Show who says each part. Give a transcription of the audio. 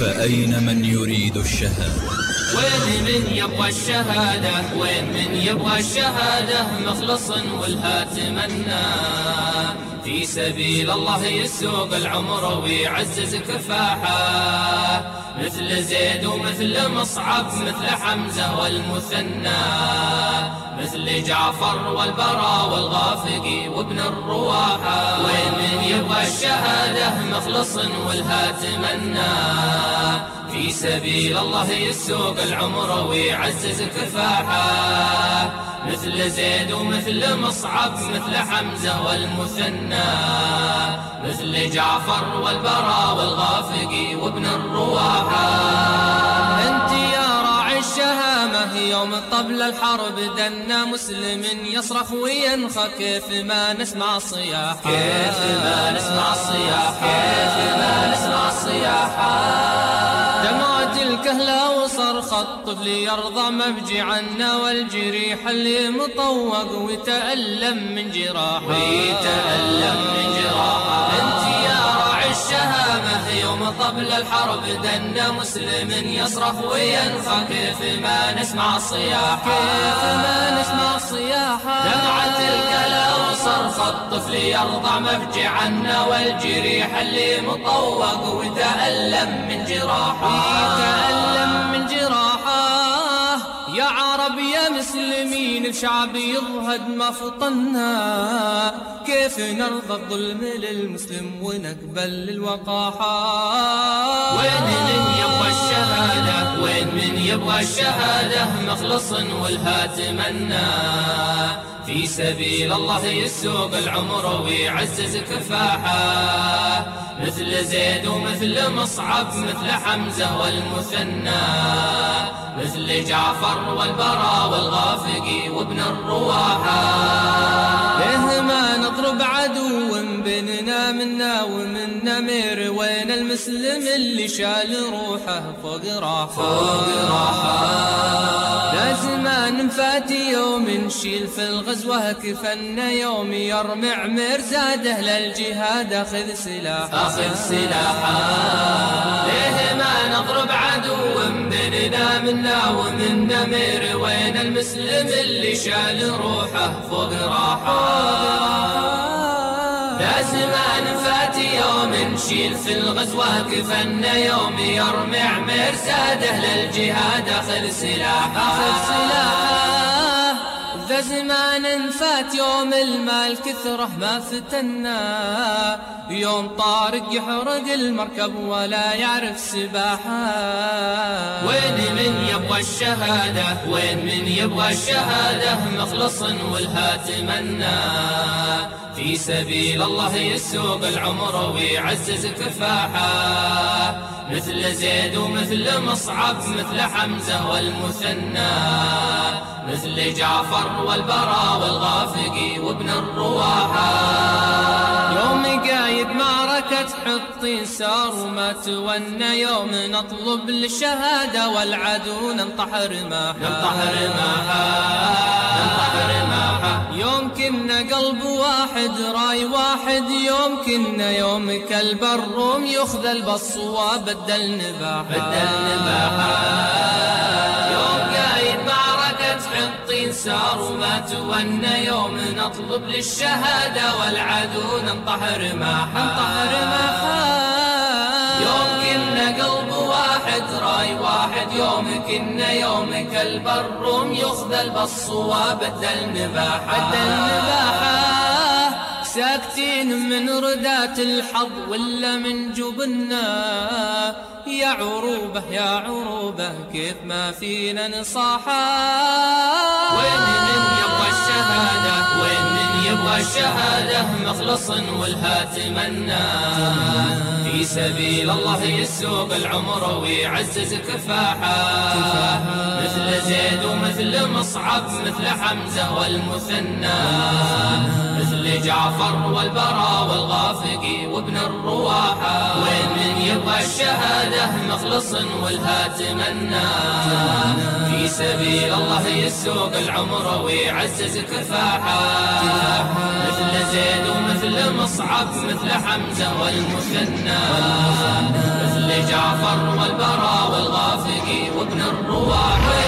Speaker 1: فأين من يريد الشهادة؟
Speaker 2: وين من يبغى الشهادة؟ وين من يبغى الشهادة؟ مخلص والها في سبيل الله يسوق العمر ويعزز كفاحه مثل زيد ومثل مصعب مثل حمزة والمثنى. مثل جعفر والبرا والغافقي وابن الرواحة. وين من يبغى الشهادة مخلص والها تمنى في سبيل الله يسوق العمر ويعزز كفاحه مثل زيد ومثل مصعب مثل حمزة والمثنى. مثل جعفر والبرا والغافقي وابن الرواحة. أنت يا راعي الشهامة يوم طبل الحرب دنا مسلم يصرخ وينخى كيف ما نسمع الصياح كيف ما نسمع الصياح كيف الطفل يرضى مبجي عنا والجريح اللي مطوق ويتألم من جراحه. ويتألم من جراحه. أنت يا راعي الشهامة يوم طبل الحرب دنا مسلم يصرخ وينخى كيف ما نسمع الصياح. كيف ما نسمع الصياح. دمعت الكهلة وصرخ الطفل يرضع مفجع عنا والجريح اللي مطوق ويتألم من جراحه. يتألم مسلمين الشعب يضهد ما فطنا كيف نرضى الظلم للمسلم ونقبل الوقاحة؟ وين من يبغى الشهادة وين من يبغى الشهادة مخلص والها تمنى في سبيل الله يسوق العمر ويعزز كفاحة. مثل زيد ومثل مصعب مثل حمزة والمثنى. مثل جعفر والبرا والغافقي وابن الرواحة. المسلم اللي شال روحه فوق راحه. فوق راحه لازم نفاتي يوم نشيل في الغزوة كفنا يوم يرمي عمير زاده للجهاد أخذ سلاحه. أخذ سلاحه. ليه ما نضرب عدو بيننا منا ومن نمير وين المسلم اللي شال روحه فوق راحه؟ لازم نفاتي يوم نشيل في الغزوة كفنا يوم يرمي عمير ساده للجهاد أخذ سلاحه. أخذ سلاحه. ذا زمان فات يوم المال كثره ما فتنا يوم طارق يحرق المركب ولا يعرف سباحة. وين من يبغى الشهادة؟ وين من يبغى الشهادة؟ مخلص والها تمنى في سبيل الله يسوق العمر ويعزز كفاحة. مثل زيد ومثل مصعب مثل حمزة والمثنى. مثل جعفر والبرا والغافقي وابن قايد معركة حطين سار تونى يوم نطلب الشهادة والعدو ننطح رماحه ننطح رماحه ننطح رماحه يوم كنا قلب واحد راي واحد. يوم كنا يوم كلب الروم يخذل بالصواب بدل نباحه بدل نباحه يوم قايد معركة حطين سار وما تونى يوم نطلب للشهادة والعدو ننطح ننطح رماحه يوم كنا قلب واحد راي واحد. يوم كنا يوم الروم يخذل بالصواب بدل نباحه ساكتين من ردات الحظ ولا من جبنا يا عروبة يا عروبة كيف ما فينا نصاحة. وين من يبغى الشهادة؟ وين من يبغى الشهادة؟ مخلص والها تمنى في سبيل الله يسوق العمر ويعزز كفاحة. مثل زيد ومثل مصعب مثل حمزة والمثنى. مثل جعفر والبرا والغافقي وابن الرواحة وين من يبغى الشهادة مخلص والها تمنى في سبيل الله يسوق العمر ويعزز كفاحه مثل زيد ومثل مصعب مثل حمزة والمثنى. مثل جعفر والبراء والغافقي وابن الرواح.